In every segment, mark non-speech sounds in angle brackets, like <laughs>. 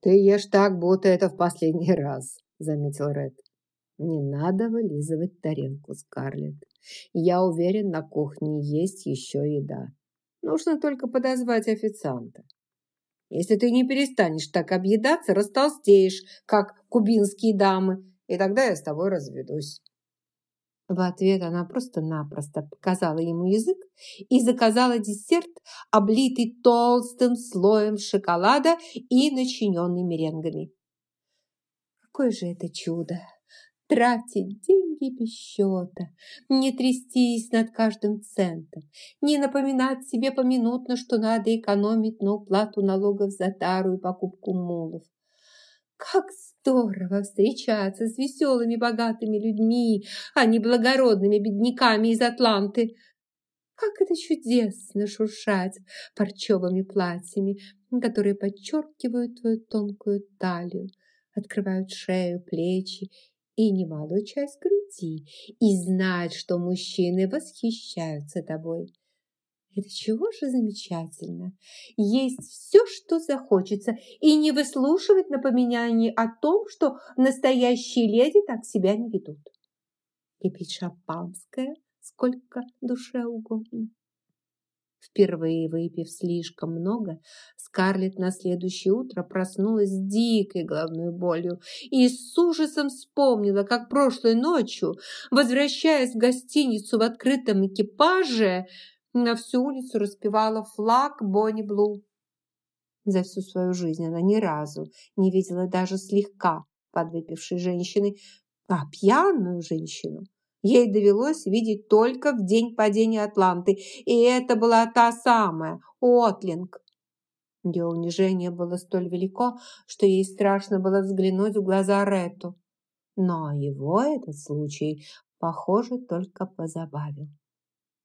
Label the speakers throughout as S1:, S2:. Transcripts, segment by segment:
S1: «Ты ешь так, будто это в последний раз», – заметил Ред. «Не надо вылизывать тарелку, Скарлетт. Я уверен, на кухне есть еще еда. Нужно только подозвать официанта. Если ты не перестанешь так объедаться, растолстеешь, как кубинские дамы, и тогда я с тобой разведусь». В ответ она просто-напросто показала ему язык и заказала десерт, облитый толстым слоем шоколада и начиненный меренгами. Какое же это чудо! Тратить деньги без счета, не трястись над каждым центом, не напоминать себе поминутно, что надо экономить на уплату налогов за тару и покупку мулов. Как здорово встречаться с веселыми богатыми людьми, а не благородными бедняками из Атланты. Как это чудесно шуршать парчевыми платьями, которые подчеркивают твою тонкую талию, открывают шею, плечи и немалую часть груди, и знать, что мужчины восхищаются тобой. Это чего же замечательно? Есть все, что захочется, и не выслушивать напоминаний о том, что настоящие леди так себя не ведут. И пить шампанское сколько душе угодно. Впервые выпив слишком много, Скарлетт на следующее утро проснулась с дикой головной болью и с ужасом вспомнила, как прошлой ночью, возвращаясь в гостиницу в открытом экипаже, на всю улицу распевала флаг Бонни Блу. За всю свою жизнь она ни разу не видела даже слегка подвыпившей женщины, а пьяную женщину ей довелось видеть только в день падения Атланты, и это была та самая Отлинг. Ее унижение было столь велико, что ей страшно было взглянуть в глаза Рету. Но его этот случай, похоже, только позабавил.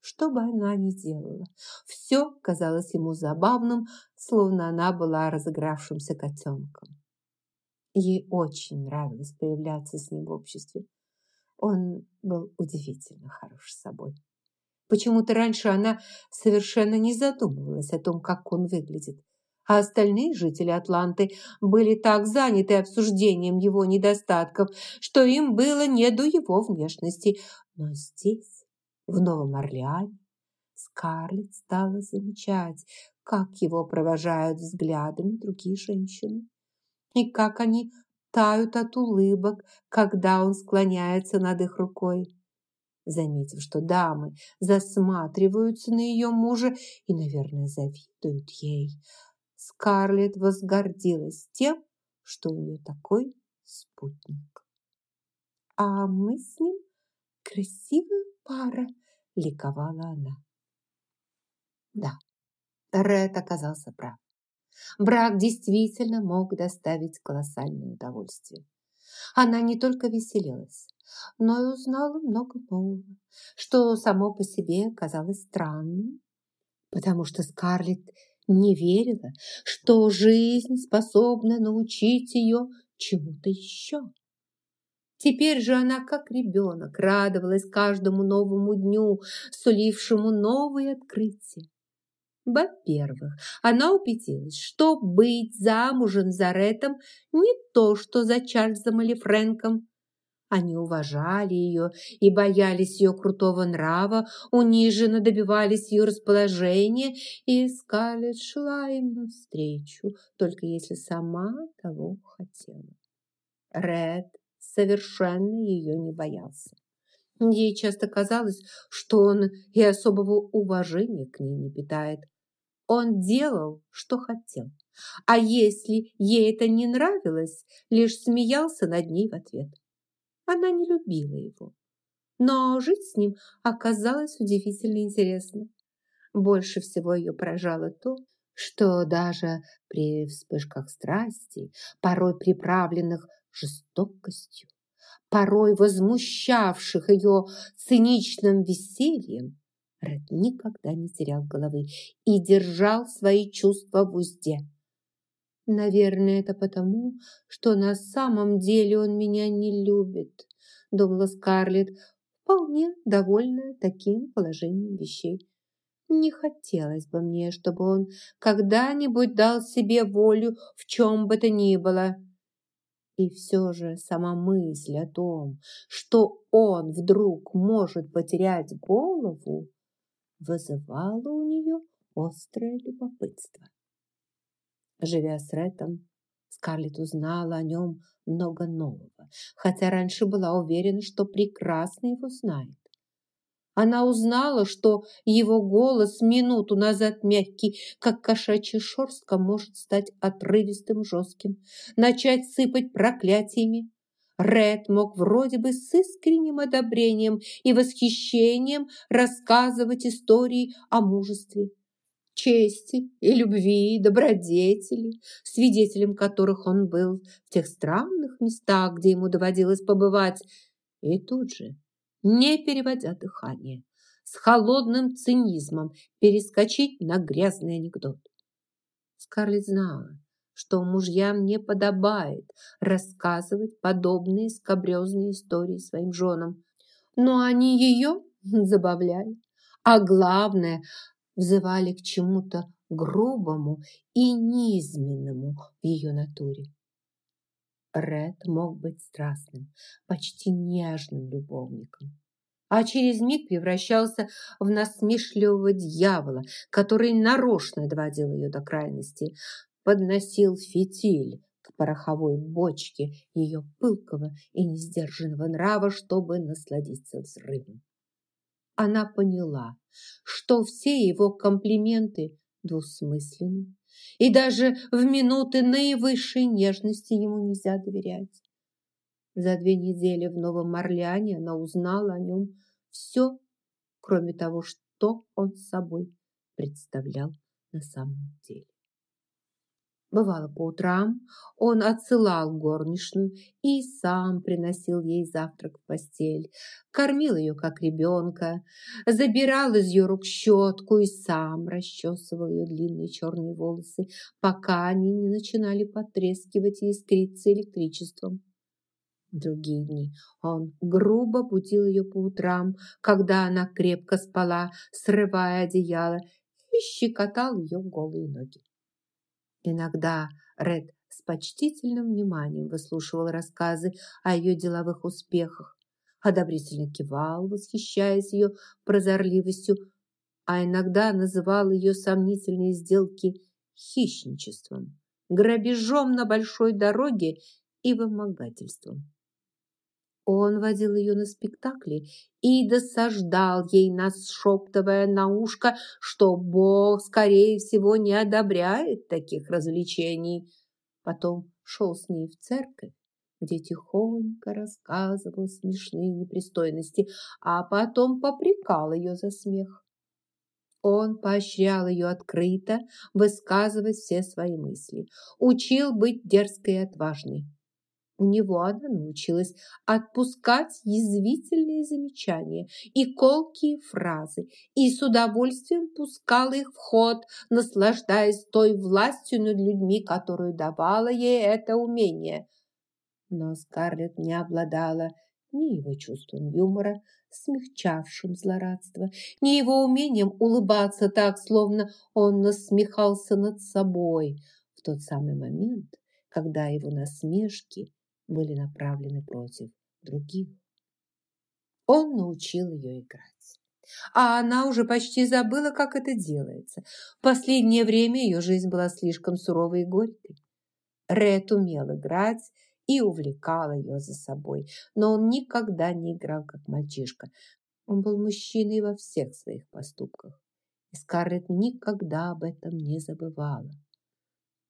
S1: Что бы она ни делала, все казалось ему забавным, словно она была разыгравшимся котенком. Ей очень нравилось появляться с ним в обществе. Он был удивительно хорош собой. Почему-то раньше она совершенно не задумывалась о том, как он выглядит, а остальные жители Атланты были так заняты обсуждением его недостатков, что им было не до его внешности. Но здесь в Новом Орлеане, Скарлетт стала замечать, как его провожают взглядами другие женщины и как они тают от улыбок, когда он склоняется над их рукой. Заметив, что дамы засматриваются на ее мужа и, наверное, завидуют ей, Скарлетт возгордилась тем, что у нее такой спутник. А мы с ним красивая пара!» – ликовала она. Да, Ред оказался прав. Брак действительно мог доставить колоссальное удовольствие. Она не только веселилась, но и узнала много нового, что само по себе казалось странным, потому что Скарлетт не верила, что жизнь способна научить ее чему-то еще. Теперь же она, как ребенок, радовалась каждому новому дню, сулившему новые открытия. Во-первых, она убедилась, что быть замужем за Ретом не то, что за Чарльзом или Фрэнком. Они уважали ее и боялись ее крутого нрава, униженно добивались ее расположения, и Скарлетт шла им навстречу, только если сама того хотела. Ред совершенно ее не боялся. Ей часто казалось, что он и особого уважения к ней не питает. Он делал, что хотел. А если ей это не нравилось, лишь смеялся над ней в ответ. Она не любила его. Но жить с ним оказалось удивительно интересно. Больше всего ее поражало то, что даже при вспышках страсти, порой приправленных жестокостью, порой возмущавших ее циничным весельем, Ред никогда не терял головы и держал свои чувства в узде. «Наверное, это потому, что на самом деле он меня не любит», думала Скарлетт, вполне довольная таким положением вещей. Не хотелось бы мне, чтобы он когда-нибудь дал себе волю в чем бы то ни было. И все же сама мысль о том, что он вдруг может потерять голову, вызывала у нее острое любопытство. Живя с Рэтом, Скарлетт узнала о нем много нового, хотя раньше была уверена, что прекрасно его знает. Она узнала, что его голос минуту назад мягкий, как кошачья шерстка, может стать отрывистым, жестким, начать сыпать проклятиями. Ред мог вроде бы с искренним одобрением и восхищением рассказывать истории о мужестве, чести и любви, добродетели, свидетелем которых он был в тех странных местах, где ему доводилось побывать. И тут же не переводя дыхание, с холодным цинизмом перескочить на грязный анекдот. Скарлетт знала, что мужьям не подобает рассказывать подобные скобрезные истории своим женам, но они ее <laughs> забавляли, а главное, взывали к чему-то грубому и низменному в ее натуре. Ред мог быть страстным, почти нежным любовником, а через миг превращался в насмешливого дьявола, который нарочно доводил ее до крайности, подносил фитиль к пороховой бочке ее пылкого и несдержанного нрава, чтобы насладиться взрывом. Она поняла, что все его комплименты двусмысленны, и даже в минуты наивысшей нежности ему нельзя доверять. За две недели в Новом Орлеане она узнала о нем все, кроме того, что он собой представлял на самом деле. Бывало, по утрам он отсылал горничную и сам приносил ей завтрак в постель, кормил ее как ребенка, забирал из ее рук щетку и сам расчесывал ее длинные черные волосы, пока они не начинали потрескивать и искриться электричеством. В другие дни он грубо будил ее по утрам, когда она крепко спала, срывая одеяло, и щекотал ее голые ноги. Иногда Ред с почтительным вниманием выслушивал рассказы о ее деловых успехах, одобрительно кивал, восхищаясь ее прозорливостью, а иногда называл ее сомнительные сделки хищничеством, грабежом на большой дороге и вымогательством. Он водил ее на спектакли и досаждал ей, нашептывая на ушко, что Бог, скорее всего, не одобряет таких развлечений. Потом шел с ней в церковь, где тихонько рассказывал смешные непристойности, а потом попрекал ее за смех. Он поощрял ее открыто высказывать все свои мысли, учил быть дерзкой и отважной. У него она научилась отпускать язвительные замечания и колкие фразы и с удовольствием пускала их в ход, наслаждаясь той властью над людьми, которую давала ей это умение. Но Скарлетт не обладала ни его чувством юмора, смягчавшим злорадство, ни его умением улыбаться так, словно он насмехался над собой в тот самый момент, когда его насмешки были направлены против других. Он научил ее играть. А она уже почти забыла, как это делается. В последнее время ее жизнь была слишком суровой и горькой. Ред умел играть и увлекал ее за собой, но он никогда не играл как мальчишка. Он был мужчиной во всех своих поступках. И Скарлетт никогда об этом не забывала.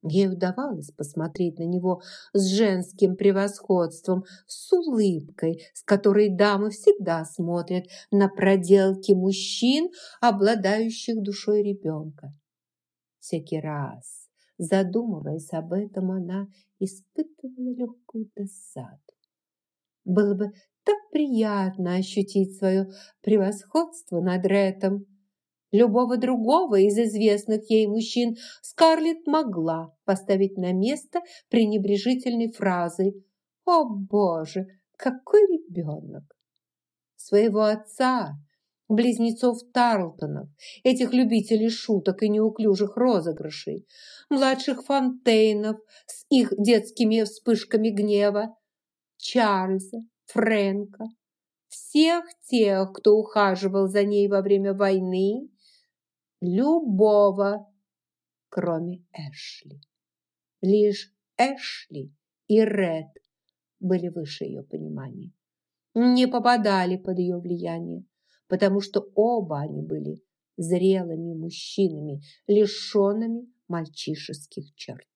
S1: Ей удавалось посмотреть на него с женским превосходством, с улыбкой, с которой дамы всегда смотрят на проделки мужчин, обладающих душой ребенка. Всякий раз, задумываясь об этом, она испытывала легкую досаду. Было бы так приятно ощутить свое превосходство над Ретом, Любого другого из известных ей мужчин Скарлетт могла поставить на место пренебрежительной фразой «О, Боже, какой ребенок!» Своего отца, близнецов Тарлтонов, этих любителей шуток и неуклюжих розыгрышей, младших Фонтейнов с их детскими вспышками гнева, Чарльза, Фрэнка, всех тех, кто ухаживал за ней во время войны, любого, кроме Эшли. Лишь Эшли и Ред были выше ее понимания, не попадали под ее влияние, потому что оба они были зрелыми мужчинами, лишенными мальчишеских черт.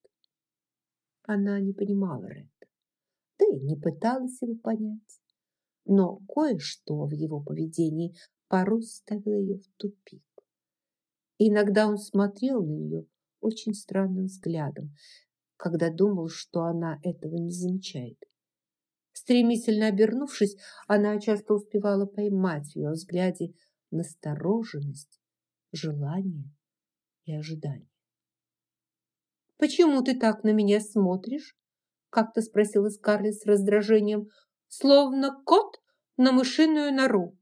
S1: Она не понимала Рэда, да и не пыталась его понять, но кое-что в его поведении порой ставило ее в тупик. Иногда он смотрел на нее очень странным взглядом, когда думал, что она этого не замечает. Стремительно обернувшись, она часто успевала поймать в ее взгляде настороженность, желание и ожидание. «Почему ты так на меня смотришь?» как-то спросила Скарлетт с раздражением, словно кот на мышиную нору.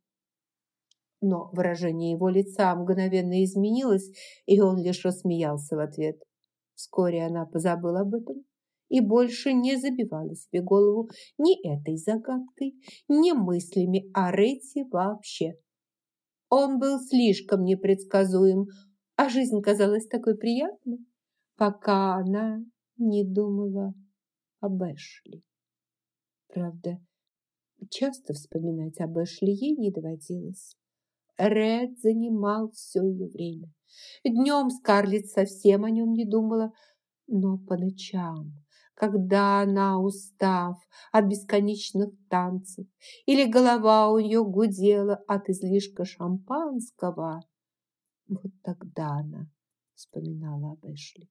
S1: Но выражение его лица мгновенно изменилось, и он лишь рассмеялся в ответ. Вскоре она позабыла об этом и больше не забивала себе голову ни этой загадкой, ни мыслями о Рете вообще. Он был слишком непредсказуем, а жизнь казалась такой приятной, пока она не думала об Эшли. Правда, часто вспоминать об Эшли ей не доводилось. Ред занимал все ее время. Днем Скарлетт совсем о нем не думала, но по ночам, когда она, устав от бесконечных танцев, или голова у нее гудела от излишка шампанского, вот тогда она вспоминала об Эшли.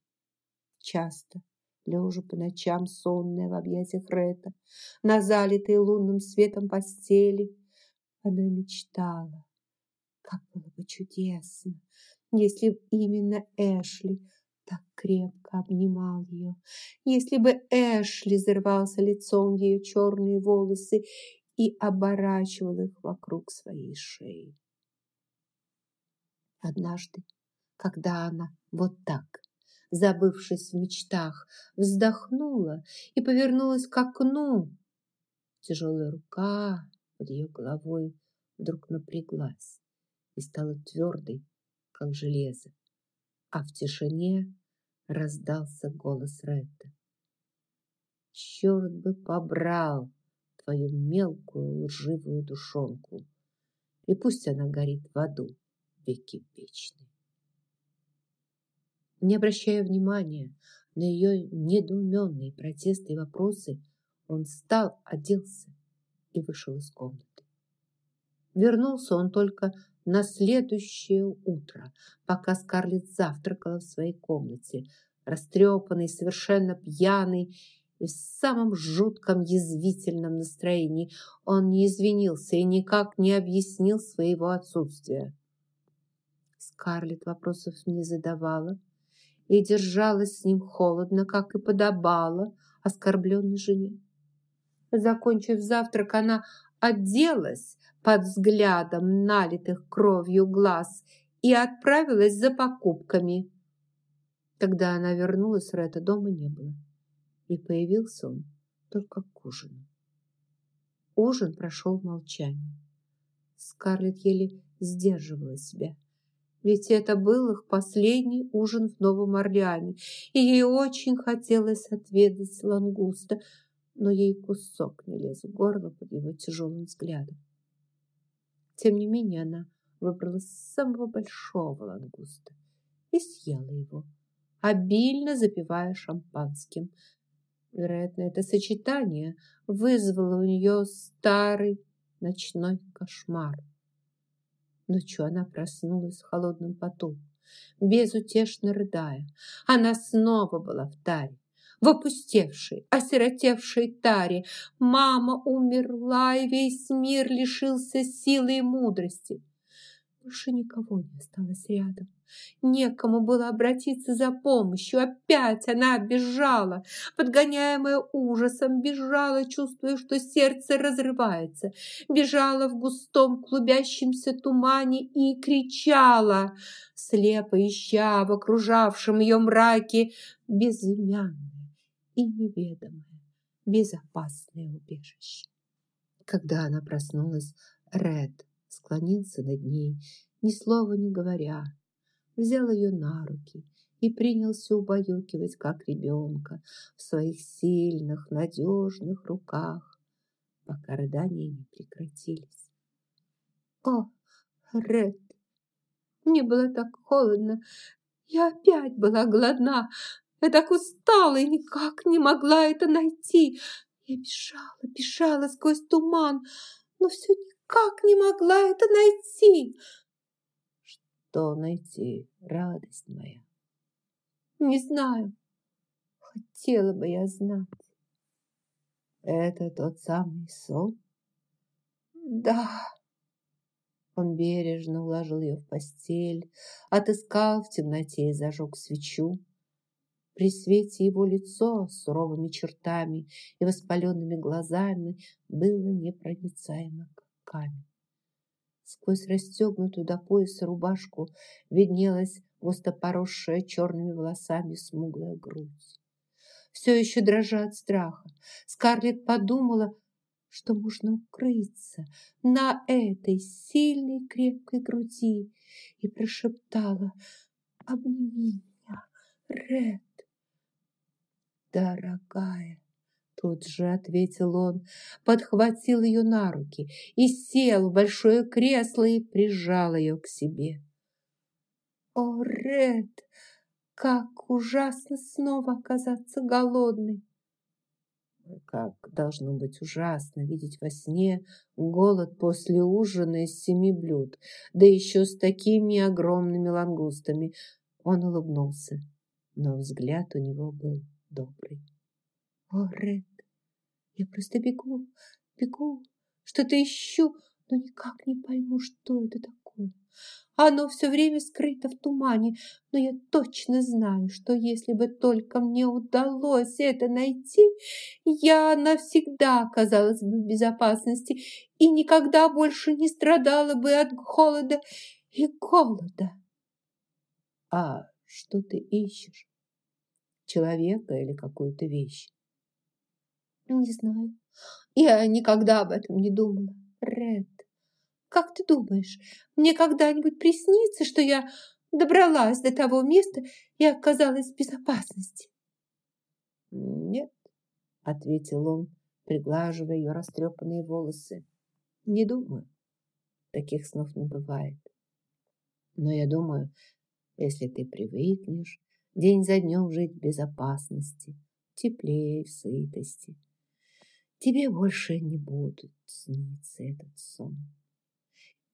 S1: Часто, лежа по ночам сонная в объятиях Ретта, на залитой лунным светом постели, она мечтала, как было бы чудесно, если б именно Эшли так крепко обнимал ее, если бы Эшли зарвался лицом в ее черные волосы и оборачивал их вокруг своей шеи. Однажды, когда она вот так, забывшись в мечтах, вздохнула и повернулась к окну, тяжелая рука под ее головой вдруг напряглась и стала твердой, как железо, а в тишине раздался голос Ретта. «Черт бы побрал твою мелкую лживую душонку, и пусть она горит в аду веки вечные». Не обращая внимания на ее недоуменные протесты и вопросы, он встал, оделся и вышел из комнаты. Вернулся он только на следующее утро, пока Скарлетт завтракала в своей комнате, растрепанный, совершенно пьяный и в самом жутком язвительном настроении, он не извинился и никак не объяснил своего отсутствия. Скарлетт вопросов не задавала и держалась с ним холодно, как и подобало оскорбленной жене. Закончив завтрак, она оделась под взглядом налитых кровью глаз и отправилась за покупками. Когда она вернулась, Ретта дома не было, и появился он только к ужину. Ужин прошел в молчании. Скарлетт еле сдерживала себя, ведь это был их последний ужин в Новом Орлеане, и ей очень хотелось отведать лангуста – но ей кусок не лез в горло под его тяжелым взглядом. Тем не менее она выбрала самого большого лангуста и съела его, обильно запивая шампанским. Вероятно, это сочетание вызвало у нее старый ночной кошмар. Ночью она проснулась в холодном поту, безутешно рыдая. Она снова была в таре в опустевшей, осиротевшей таре. Мама умерла, и весь мир лишился силы и мудрости. Больше никого не осталось рядом. Некому было обратиться за помощью. Опять она бежала, подгоняемая ужасом, бежала, чувствуя, что сердце разрывается. Бежала в густом клубящемся тумане и кричала, слепо ища в окружавшем ее мраке безымянное и неведомое, безопасное убежище. Когда она проснулась, Ред склонился над ней, ни слова не говоря, взял ее на руки и принялся убаюкивать, как ребенка, в своих сильных, надежных руках, пока рыдания не прекратились. «О, Ред, мне было так холодно, я опять была голодна, я так устала и никак не могла это найти. Я бежала, бежала сквозь туман, но все никак не могла это найти.
S2: Что найти, радость моя?
S1: Не знаю. Хотела бы я знать.
S2: Это тот самый сон?
S1: Да.
S2: Он бережно уложил ее в постель, отыскал в темноте и зажег свечу. При свете его лицо с суровыми чертами и воспаленными глазами было непроницаемо, как камень. Сквозь расстегнутую до пояса рубашку виднелась густо поросшая черными волосами смуглая грудь. Все еще дрожа от страха, Скарлетт подумала, что можно укрыться на этой сильной крепкой груди и прошептала «Обними меня, Ред!» «Дорогая!» Тут же ответил он, подхватил ее на руки и сел в большое кресло и прижал ее к себе. «О, Ред, как ужасно снова оказаться голодной!» Как должно быть ужасно видеть во сне голод после ужина из семи блюд, да еще с такими огромными лангустами. Он улыбнулся, но взгляд у него был добрый. О, Ред, я просто бегу, бегу, что-то ищу, но никак не пойму, что это такое. Оно все время скрыто в тумане, но я точно знаю, что если бы только мне удалось это найти, я навсегда оказалась бы в безопасности и никогда больше не страдала бы от холода и голода. А что ты ищешь? Человека или какую-то вещь?
S1: Не знаю. Я никогда об этом не думала. Ред, как ты думаешь, мне когда-нибудь приснится, что я добралась до того места и оказалась в безопасности?
S2: Нет, ответил он, приглаживая ее растрепанные волосы. Не думаю. Таких снов не бывает. Но я думаю, если ты привыкнешь день за днем жить в безопасности, теплее, в сытости. Тебе больше не будут сниться этот сон.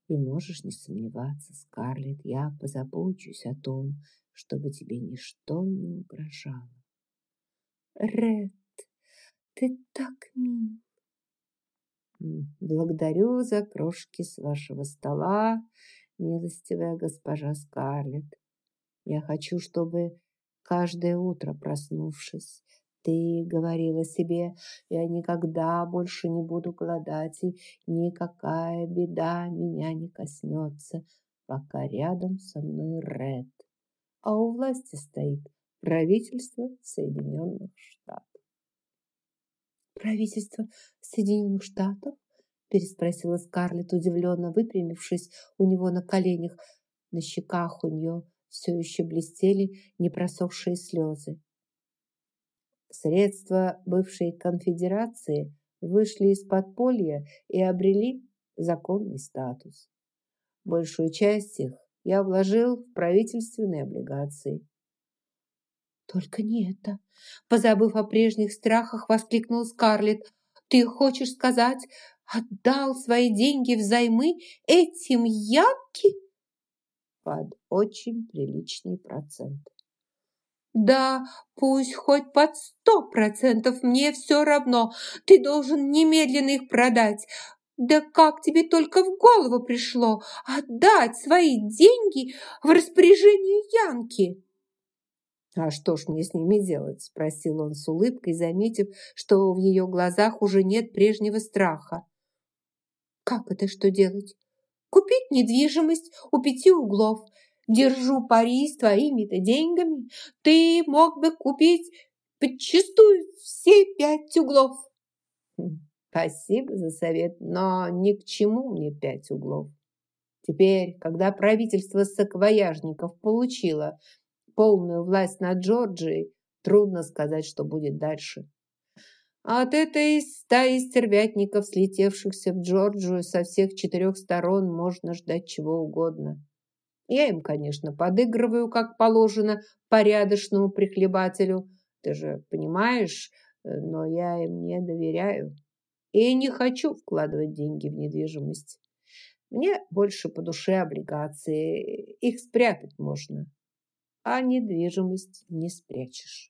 S2: И можешь не сомневаться, Скарлетт, я позабочусь о том, чтобы тебе ничто не угрожало.
S1: Ред, ты так мил.
S2: Благодарю за крошки с вашего стола, милостивая госпожа Скарлетт. Я хочу, чтобы Каждое утро проснувшись, ты говорила себе, я никогда больше не буду голодать, и никакая беда меня не коснется, пока рядом со мной Ред. А у власти стоит правительство Соединенных Штатов.
S1: Правительство Соединенных Штатов? переспросила Скарлетт, удивленно выпрямившись у него на коленях. На щеках у нее все еще блестели непросохшие слезы. Средства бывшей конфедерации вышли из подполья и обрели законный статус. Большую часть их я вложил в правительственные облигации. «Только не это!» Позабыв о прежних страхах, воскликнул Скарлетт. «Ты хочешь сказать, отдал свои деньги взаймы этим Янки?»
S2: Под очень приличный процент.
S1: Да, пусть хоть под сто процентов, мне все равно. Ты должен немедленно их продать.
S2: Да как тебе только в голову пришло отдать свои деньги в распоряжение Янки?
S1: «А что ж мне с ними делать?» – спросил он с улыбкой, заметив, что в ее глазах уже нет прежнего страха.
S2: «Как это что делать? Купить недвижимость у пяти углов. Держу пари с твоими-то деньгами. Ты мог бы купить подчистую все пять углов».
S1: Хм, «Спасибо за совет, но ни к чему мне пять углов». Теперь, когда правительство саквояжников получило полную власть над Джорджией, трудно сказать, что будет дальше. От этой стаи стервятников, слетевшихся в Джорджию со всех четырех сторон, можно ждать чего угодно. Я им, конечно, подыгрываю, как положено, порядочному прихлебателю. Ты же понимаешь, но я им не доверяю. И не хочу вкладывать деньги в недвижимость. Мне больше по душе облигации. Их спрятать можно а недвижимость не спрячешь.